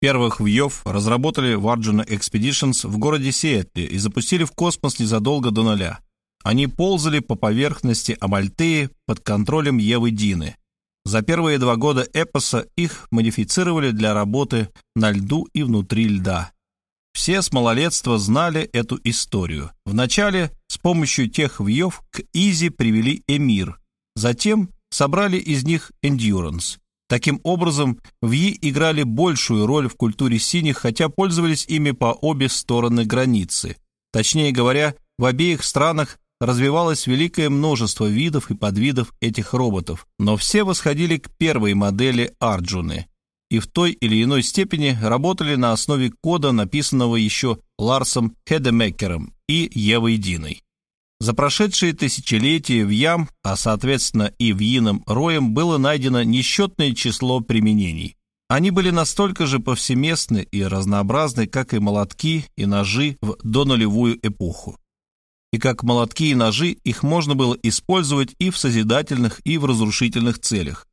Первых вьев разработали в Arjuna Expeditions в городе Сиэтле и запустили в космос незадолго до нуля. Они ползали по поверхности Амальтеи под контролем Евы Дины. За первые два года эпоса их модифицировали для работы на льду и внутри льда. Все с малолетства знали эту историю. Вначале с помощью тех вьев к Изи привели Эмир, затем собрали из них Endurance. Таким образом, вьи играли большую роль в культуре синих, хотя пользовались ими по обе стороны границы. Точнее говоря, в обеих странах развивалось великое множество видов и подвидов этих роботов, но все восходили к первой модели Арджуны и в той или иной степени работали на основе кода, написанного еще Ларсом Хедемекером и Евой Диной. За прошедшие тысячелетия в Ям, а соответственно и в Yiном роем, было найдено несчетное число применений. Они были настолько же повсеместны и разнообразны, как и молотки и ножи в донулевую эпоху. И как молотки и ножи их можно было использовать и в созидательных, и в разрушительных целях.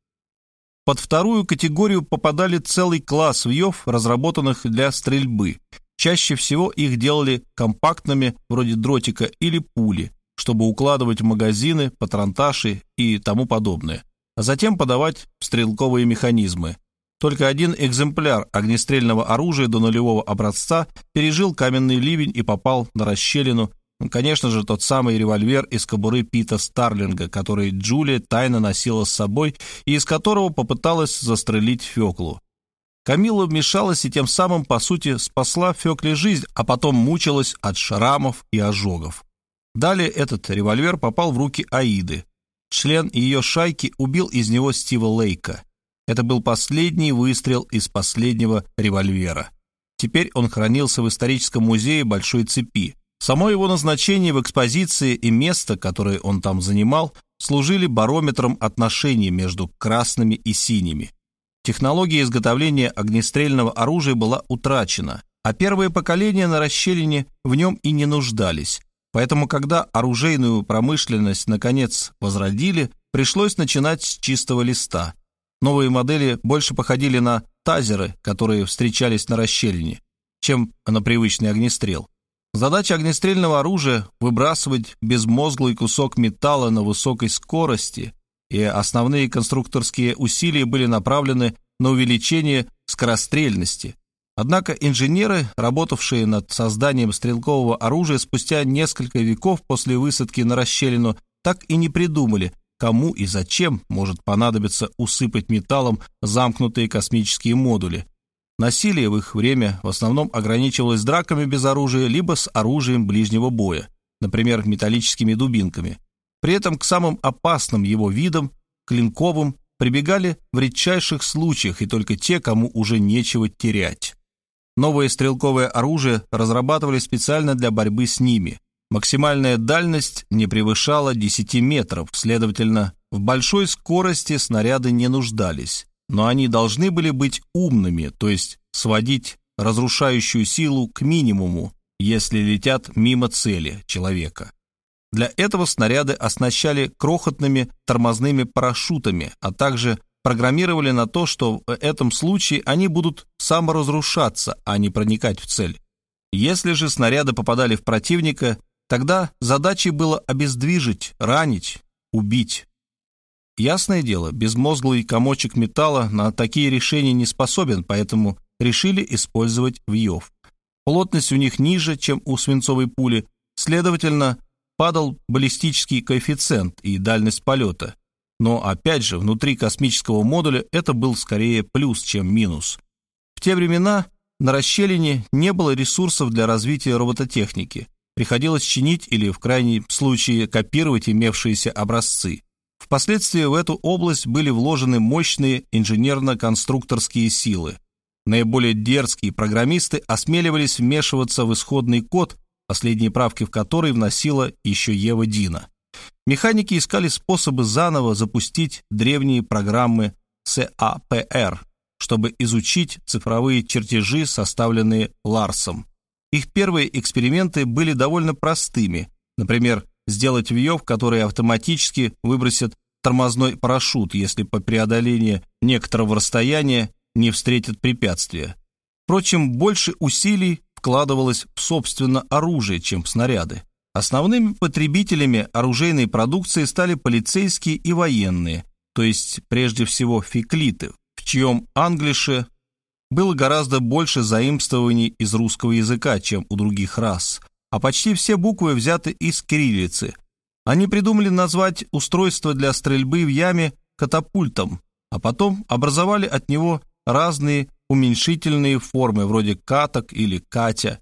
Под вторую категорию попадали целый класс вьев, разработанных для стрельбы. Чаще всего их делали компактными, вроде дротика или пули, чтобы укладывать в магазины, патронташи и тому подобное, а затем подавать стрелковые механизмы. Только один экземпляр огнестрельного оружия до нулевого образца пережил каменный ливень и попал на расщелину. Конечно же, тот самый револьвер из кобуры Пита Старлинга, который Джулия тайно носила с собой и из которого попыталась застрелить Феклу. Камила вмешалась и тем самым, по сути, спасла Фекле жизнь, а потом мучилась от шрамов и ожогов. Далее этот револьвер попал в руки Аиды. Член ее шайки убил из него Стива Лейка. Это был последний выстрел из последнего револьвера. Теперь он хранился в историческом музее Большой Цепи. Само его назначение в экспозиции и место, которое он там занимал, служили барометром отношений между красными и синими. Технология изготовления огнестрельного оружия была утрачена, а первые поколения на расщелине в нем и не нуждались. Поэтому, когда оружейную промышленность наконец возродили, пришлось начинать с чистого листа. Новые модели больше походили на тазеры, которые встречались на расщелине, чем на привычный огнестрел. Задача огнестрельного оружия – выбрасывать безмозглый кусок металла на высокой скорости, и основные конструкторские усилия были направлены на увеличение скорострельности, Однако инженеры, работавшие над созданием стрелкового оружия спустя несколько веков после высадки на расщелину, так и не придумали, кому и зачем может понадобиться усыпать металлом замкнутые космические модули. Насилие в их время в основном ограничивалось драками без оружия либо с оружием ближнего боя, например, металлическими дубинками. При этом к самым опасным его видам, клинковым, прибегали в редчайших случаях и только те, кому уже нечего терять. Новое стрелковое оружие разрабатывали специально для борьбы с ними. Максимальная дальность не превышала 10 метров, следовательно, в большой скорости снаряды не нуждались. Но они должны были быть умными, то есть сводить разрушающую силу к минимуму, если летят мимо цели человека. Для этого снаряды оснащали крохотными тормозными парашютами, а также программировали на то, что в этом случае они будут саморазрушаться, а не проникать в цель. Если же снаряды попадали в противника, тогда задачей было обездвижить, ранить, убить. Ясное дело, безмозглый комочек металла на такие решения не способен, поэтому решили использовать вьев. Плотность у них ниже, чем у свинцовой пули, следовательно, падал баллистический коэффициент и дальность полета. Но опять же, внутри космического модуля это был скорее плюс, чем минус. В те времена на расщелине не было ресурсов для развития робототехники. Приходилось чинить или, в крайнем случае, копировать имевшиеся образцы. Впоследствии в эту область были вложены мощные инженерно-конструкторские силы. Наиболее дерзкие программисты осмеливались вмешиваться в исходный код, последние правки в который вносила еще Ева Дина. Механики искали способы заново запустить древние программы САПР, чтобы изучить цифровые чертежи, составленные Ларсом. Их первые эксперименты были довольно простыми. Например, сделать вьев, которые автоматически выбросят тормозной парашют, если по преодолении некоторого расстояния не встретят препятствия. Впрочем, больше усилий вкладывалось в, собственно, оружие, чем в снаряды. Основными потребителями оружейной продукции стали полицейские и военные, то есть прежде всего феклиты, в чьем англише было гораздо больше заимствований из русского языка, чем у других рас, а почти все буквы взяты из кириллицы. Они придумали назвать устройство для стрельбы в яме катапультом, а потом образовали от него разные уменьшительные формы, вроде каток или катя.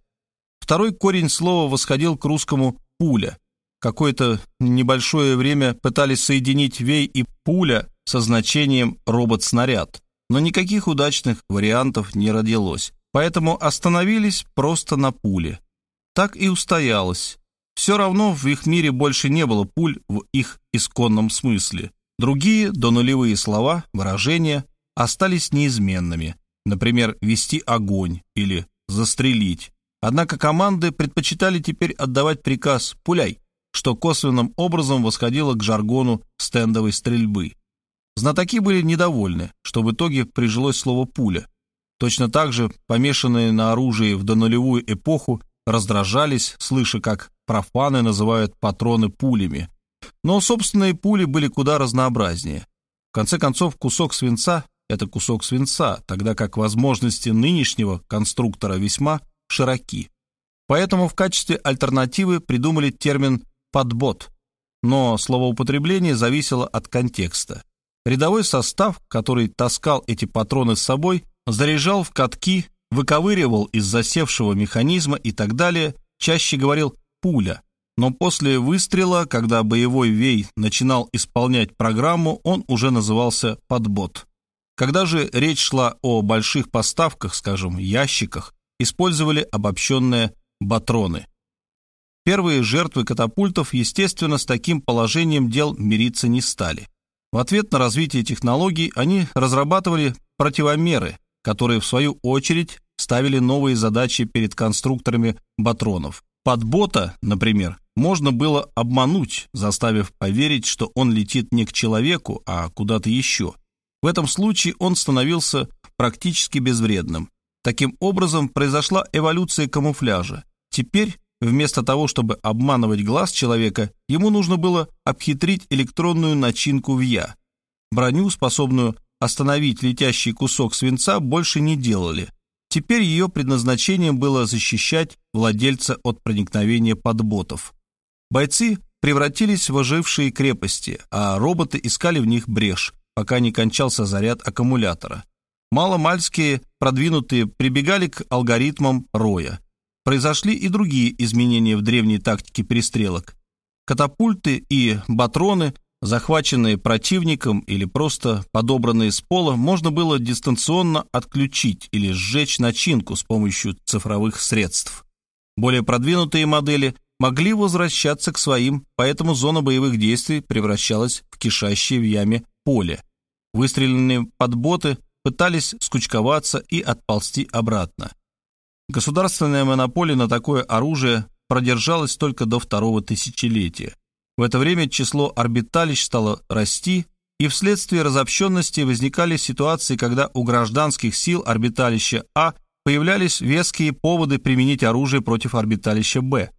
Второй корень слова восходил к русскому «пуля». Какое-то небольшое время пытались соединить «вей» и «пуля» со значением «робот-снаряд», но никаких удачных вариантов не родилось, поэтому остановились просто на пуле. Так и устоялось. Все равно в их мире больше не было пуль в их исконном смысле. Другие донулевые слова, выражения остались неизменными. Например, «вести огонь» или «застрелить». Однако команды предпочитали теперь отдавать приказ «пуляй», что косвенным образом восходило к жаргону стендовой стрельбы. Знатоки были недовольны, что в итоге прижилось слово «пуля». Точно так же помешанные на оружии в донулевую эпоху раздражались, слыша, как профаны называют патроны пулями. Но собственные пули были куда разнообразнее. В конце концов, кусок свинца — это кусок свинца, тогда как возможности нынешнего конструктора весьма широки. Поэтому в качестве альтернативы придумали термин «подбот», но словоупотребление зависело от контекста. Рядовой состав, который таскал эти патроны с собой, заряжал в катки, выковыривал из засевшего механизма и так далее, чаще говорил «пуля». Но после выстрела, когда боевой вей начинал исполнять программу, он уже назывался «подбот». Когда же речь шла о больших поставках, скажем, ящиках, использовали обобщенные батроны. Первые жертвы катапультов, естественно, с таким положением дел мириться не стали. В ответ на развитие технологий они разрабатывали противомеры, которые, в свою очередь, ставили новые задачи перед конструкторами батронов. Под бота, например, можно было обмануть, заставив поверить, что он летит не к человеку, а куда-то еще. В этом случае он становился практически безвредным. Таким образом, произошла эволюция камуфляжа. Теперь Вместо того, чтобы обманывать глаз человека, ему нужно было обхитрить электронную начинку в «я». Броню, способную остановить летящий кусок свинца, больше не делали. Теперь ее предназначением было защищать владельца от проникновения подботов. Бойцы превратились в ожившие крепости, а роботы искали в них брешь, пока не кончался заряд аккумулятора. Маломальские продвинутые прибегали к алгоритмам роя – произошли и другие изменения в древней тактике перестрелок. Катапульты и батроны, захваченные противником или просто подобранные с пола, можно было дистанционно отключить или сжечь начинку с помощью цифровых средств. Более продвинутые модели могли возвращаться к своим, поэтому зона боевых действий превращалась в кишащее в яме поле. Выстреленные подботы пытались скучковаться и отползти обратно. Государственная монополия на такое оружие продержалась только до второго тысячелетия. В это время число орбиталищ стало расти, и вследствие разобщенности возникали ситуации, когда у гражданских сил орбиталища А появлялись веские поводы применить оружие против орбиталища Б.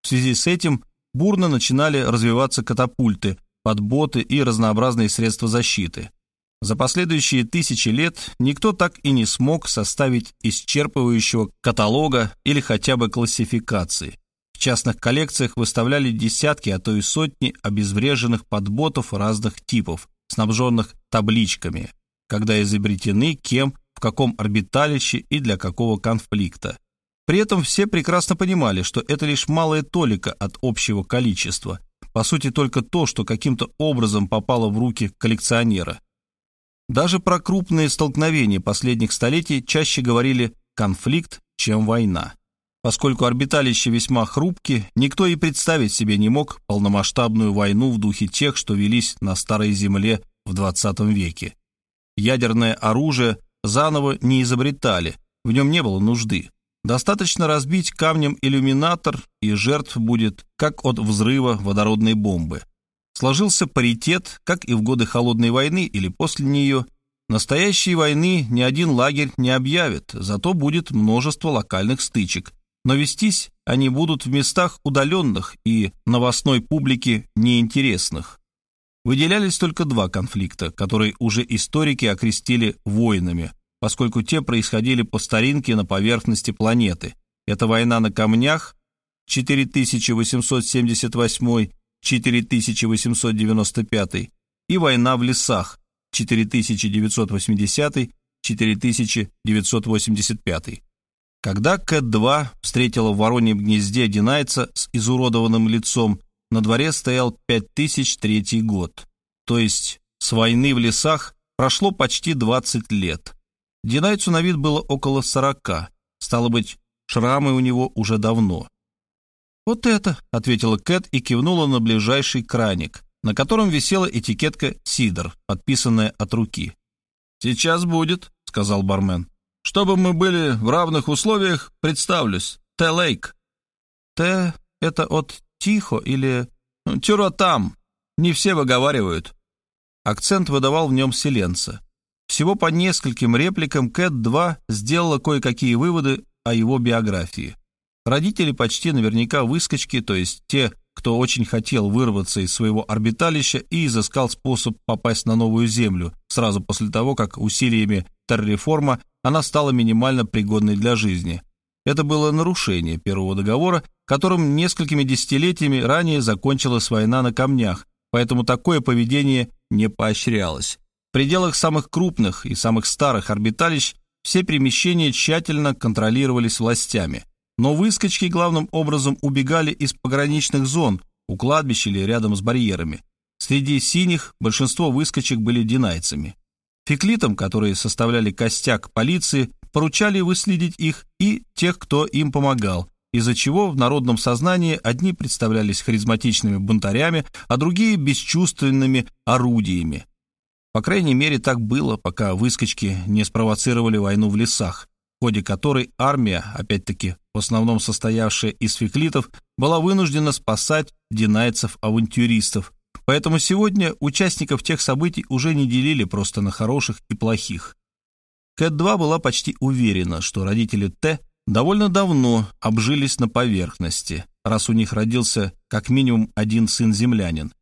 В связи с этим бурно начинали развиваться катапульты, подботы и разнообразные средства защиты. За последующие тысячи лет никто так и не смог составить исчерпывающего каталога или хотя бы классификации. В частных коллекциях выставляли десятки, а то и сотни обезвреженных подботов разных типов, снабженных табличками, когда изобретены, кем, в каком орбиталище и для какого конфликта. При этом все прекрасно понимали, что это лишь малая толика от общего количества, по сути только то, что каким-то образом попало в руки коллекционера. Даже про крупные столкновения последних столетий чаще говорили «конфликт», чем «война». Поскольку орбиталища весьма хрупки, никто и представить себе не мог полномасштабную войну в духе тех, что велись на Старой Земле в 20 веке. Ядерное оружие заново не изобретали, в нем не было нужды. Достаточно разбить камнем иллюминатор, и жертв будет, как от взрыва водородной бомбы – Сложился паритет, как и в годы Холодной войны или после нее, Настоящей войны ни один лагерь не объявит, зато будет множество локальных стычек. Но вестись они будут в местах удаленных и новостной публике неинтересных. Выделялись только два конфликта, которые уже историки окрестили войнами, поскольку те происходили по старинке на поверхности планеты. Это война на камнях 4878-4895 и война в лесах 4980-4985. Когда Кэт-2 встретила в Вороньем гнезде Динайца с изуродованным лицом, на дворе стоял 5003 год. То есть с войны в лесах прошло почти 20 лет. Динайцу на вид было около 40. Стало быть, шрамы у него уже давно. «Вот это», — ответила Кэт и кивнула на ближайший краник на котором висела этикетка «Сидор», подписанная от руки. «Сейчас будет», — сказал бармен. «Чтобы мы были в равных условиях, представлюсь. Т. Лейк». «Т» — это от «тихо» или «тюротам». Не все выговаривают. Акцент выдавал в нем селенца. Всего по нескольким репликам Кэт-2 сделала кое-какие выводы о его биографии. Родители почти наверняка выскочки, то есть те, кто очень хотел вырваться из своего орбиталища и изыскал способ попасть на новую Землю, сразу после того, как усилиями терреформа она стала минимально пригодной для жизни. Это было нарушение первого договора, которым несколькими десятилетиями ранее закончилась война на камнях, поэтому такое поведение не поощрялось. В пределах самых крупных и самых старых орбиталищ все перемещения тщательно контролировались властями – но выскочки главным образом убегали из пограничных зон, у кладбища или рядом с барьерами. Среди синих большинство выскочек были динайцами. Феклитам, которые составляли костяк полиции, поручали выследить их и тех, кто им помогал, из-за чего в народном сознании одни представлялись харизматичными бунтарями, а другие – бесчувственными орудиями. По крайней мере, так было, пока выскочки не спровоцировали войну в лесах, в ходе которой армия, опять-таки в основном состоявшая из феклитов, была вынуждена спасать динайцев-авантюристов. Поэтому сегодня участников тех событий уже не делили просто на хороших и плохих. Кэт-2 была почти уверена, что родители Т довольно давно обжились на поверхности, раз у них родился как минимум один сын-землянин.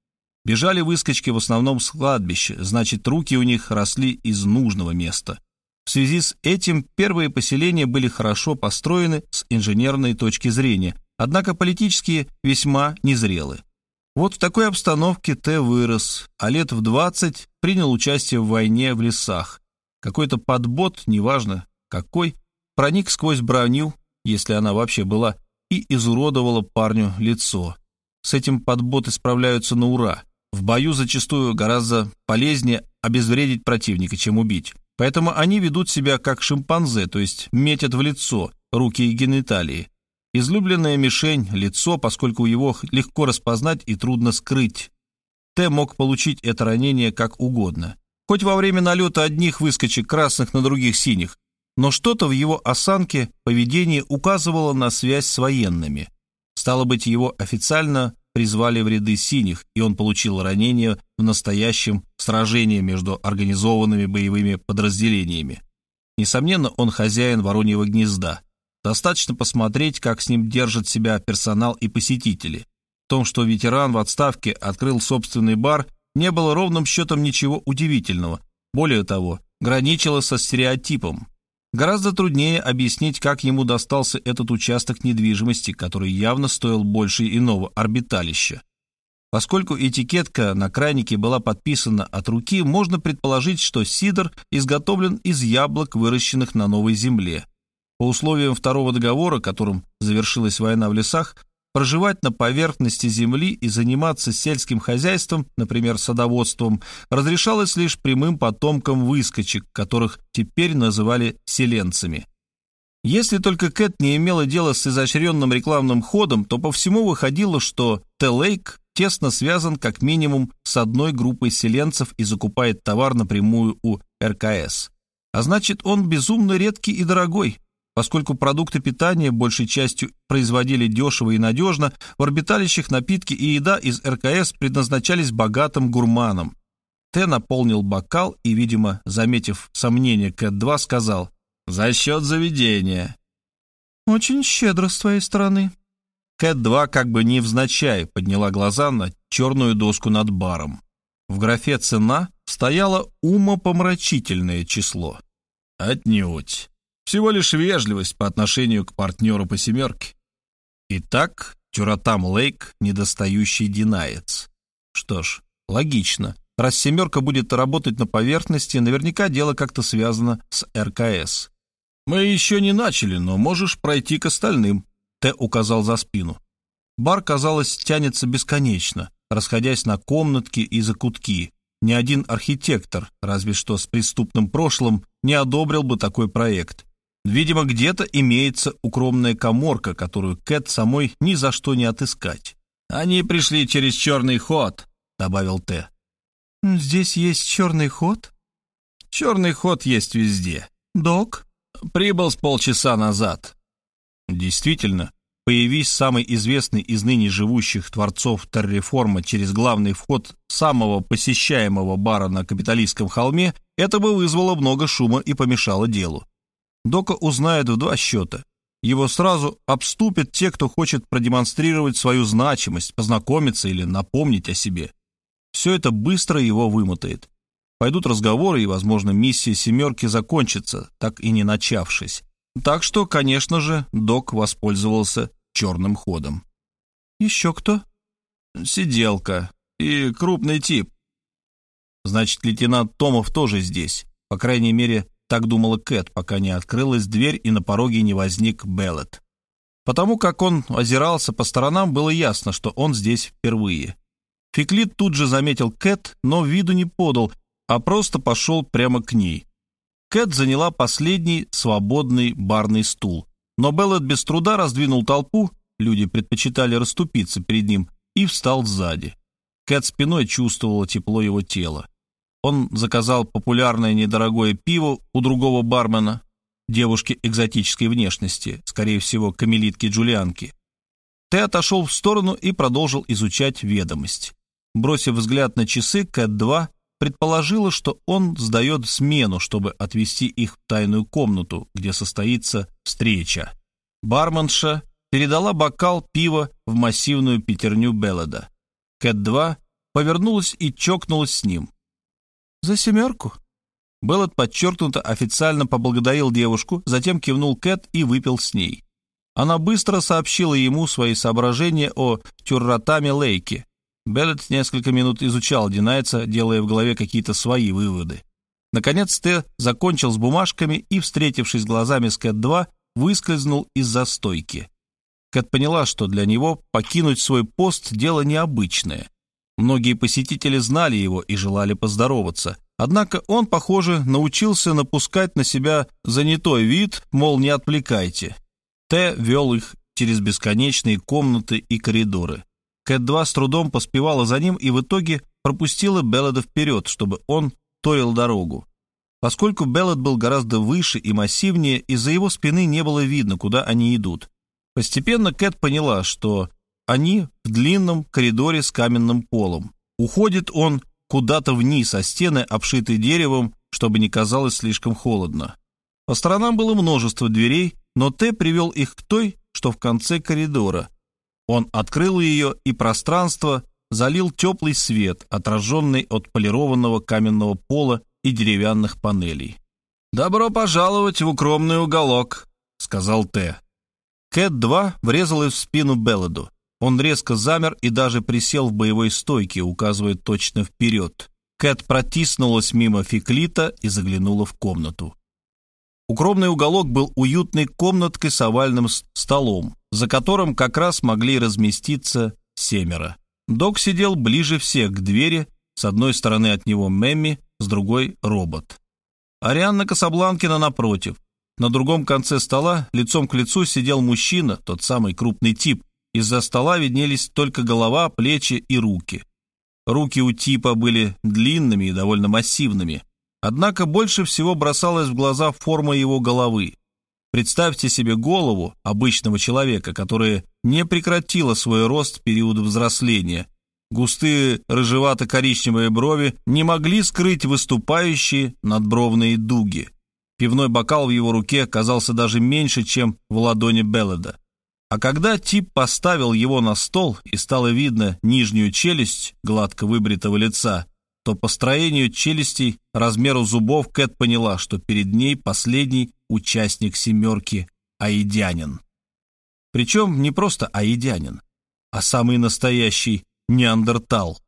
Бежали выскочки в основном с кладбища, значит, руки у них росли из нужного места. Связи с этим первые поселения были хорошо построены с инженерной точки зрения, однако политически весьма незрелы. Вот в такой обстановке Т вырос, а лет в 20 принял участие в войне в лесах. Какой-то подбот, неважно какой, проник сквозь броню, если она вообще была, и изуродовала парню лицо. С этим подботы справляются на ура. В бою зачастую гораздо полезнее обезвредить противника, чем убить. Поэтому они ведут себя как шимпанзе, то есть метят в лицо, руки и гениталии. Излюбленная мишень – лицо, поскольку его легко распознать и трудно скрыть. Т мог получить это ранение как угодно. Хоть во время налета одних выскочек красных на других синих, но что-то в его осанке, поведении указывало на связь с военными. Стало быть, его официально призвали в ряды синих, и он получил ранение в настоящем сражении между организованными боевыми подразделениями. Несомненно, он хозяин Вороньего гнезда. Достаточно посмотреть, как с ним держат себя персонал и посетители. В том, что ветеран в отставке открыл собственный бар, не было ровным счетом ничего удивительного. Более того, граничило со стереотипом. Гораздо труднее объяснить, как ему достался этот участок недвижимости, который явно стоил больше иного орбиталища. Поскольку этикетка на кранике была подписана от руки, можно предположить, что сидр изготовлен из яблок, выращенных на новой земле. По условиям второго договора, которым завершилась война в лесах, Проживать на поверхности земли и заниматься сельским хозяйством, например, садоводством, разрешалось лишь прямым потомкам выскочек, которых теперь называли селенцами. Если только Кэт не имела дела с изощренным рекламным ходом, то по всему выходило, что Т-Лейк тесно связан как минимум с одной группой селенцев и закупает товар напрямую у РКС. А значит, он безумно редкий и дорогой. Поскольку продукты питания большей частью производили дешево и надежно, в орбиталищах напитки и еда из РКС предназначались богатым гурманам. Т наполнил бокал и, видимо, заметив сомнение Кэт-2, сказал «За счет заведения». «Очень щедро с твоей стороны». Кэт-2 как бы невзначай подняла глаза на черную доску над баром. В графе «Цена» стояло умопомрачительное число. Отнюдь. Всего лишь вежливость по отношению к партнеру по семерке. Итак, Тюратам Лейк — недостающий динаец. Что ж, логично. Раз «семерка» будет работать на поверхности, наверняка дело как-то связано с РКС. «Мы еще не начали, но можешь пройти к остальным», — Т указал за спину. Бар, казалось, тянется бесконечно, расходясь на комнатки и закутки. Ни один архитектор, разве что с преступным прошлым, не одобрил бы такой проект. Видимо, где-то имеется укромная коморка, которую Кэт самой ни за что не отыскать. «Они пришли через черный ход», — добавил Т. «Здесь есть черный ход?» «Черный ход есть везде». «Док?» «Прибыл с полчаса назад». Действительно, появись самый известный из ныне живущих творцов Терреформа через главный вход самого посещаемого бара на капиталистском холме, это бы вызвало много шума и помешало делу. Дока узнает в два счета. Его сразу обступят те, кто хочет продемонстрировать свою значимость, познакомиться или напомнить о себе. Все это быстро его вымотает. Пойдут разговоры, и, возможно, миссия «семерки» закончится, так и не начавшись. Так что, конечно же, док воспользовался черным ходом. «Еще кто?» «Сиделка. И крупный тип». «Значит, лейтенант Томов тоже здесь. По крайней мере, так думала Кэт, пока не открылась дверь и на пороге не возник Беллет. Потому как он озирался по сторонам, было ясно, что он здесь впервые. Фиклит тут же заметил Кэт, но виду не подал, а просто пошел прямо к ней. Кэт заняла последний свободный барный стул, но Беллет без труда раздвинул толпу, люди предпочитали расступиться перед ним, и встал сзади. Кэт спиной чувствовала тепло его тела. Он заказал популярное недорогое пиво у другого бармена, девушки экзотической внешности, скорее всего, камелитки-джулианки. Т отошел в сторону и продолжил изучать ведомость. Бросив взгляд на часы, Кэт-2 предположила, что он сдает смену, чтобы отвезти их в тайную комнату, где состоится встреча. Барменша передала бокал пива в массивную пятерню Беллада. Кэт-2 повернулась и чокнулась с ним. «За семерку?» Беллад подчеркнуто официально поблагодарил девушку, затем кивнул Кэт и выпил с ней. Она быстро сообщила ему свои соображения о Тюрратаме Лейке, Беллет несколько минут изучал Динайца, делая в голове какие-то свои выводы. Наконец Т закончил с бумажками и, встретившись глазами с Кэт-2, выскользнул из-за стойки. Кэт поняла, что для него покинуть свой пост – дело необычное. Многие посетители знали его и желали поздороваться. Однако он, похоже, научился напускать на себя занятой вид, мол, не отвлекайте. Т вел их через бесконечные комнаты и коридоры. Кэт-2 с трудом поспевала за ним и в итоге пропустила Беллада вперед, чтобы он торил дорогу. Поскольку Беллад был гораздо выше и массивнее, из-за его спины не было видно, куда они идут. Постепенно Кэт поняла, что они в длинном коридоре с каменным полом. Уходит он куда-то вниз, а стены обшиты деревом, чтобы не казалось слишком холодно. По сторонам было множество дверей, но Т привел их к той, что в конце коридора, он открыл ее, и пространство залил теплый свет, отраженный от полированного каменного пола и деревянных панелей. «Добро пожаловать в укромный уголок», — сказал Т. Кэт-2 врезалась в спину Белладу. Он резко замер и даже присел в боевой стойке, указывая точно вперед. Кэт протиснулась мимо Фиклита и заглянула в комнату. Укромный уголок был уютной комнаткой с овальным столом, за которым как раз могли разместиться семеро. Док сидел ближе всех к двери, с одной стороны от него Мэмми, с другой — робот. Арианна Касабланкина напротив. На другом конце стола лицом к лицу сидел мужчина, тот самый крупный тип. Из-за стола виднелись только голова, плечи и руки. Руки у типа были длинными и довольно массивными. Однако больше всего бросалась в глаза форма его головы. Представьте себе голову обычного человека, которая не прекратила свой рост в период взросления. Густые рыжевато-коричневые брови не могли скрыть выступающие надбровные дуги. Пивной бокал в его руке казался даже меньше, чем в ладони Белледа. А когда тип поставил его на стол и стало видно нижнюю челюсть гладко выбритого лица, то по строению челюстей, размеру зубов Кэт поняла, что перед ней последний участник «семерки» аидянин. Причем не просто аидянин, а самый настоящий неандертал.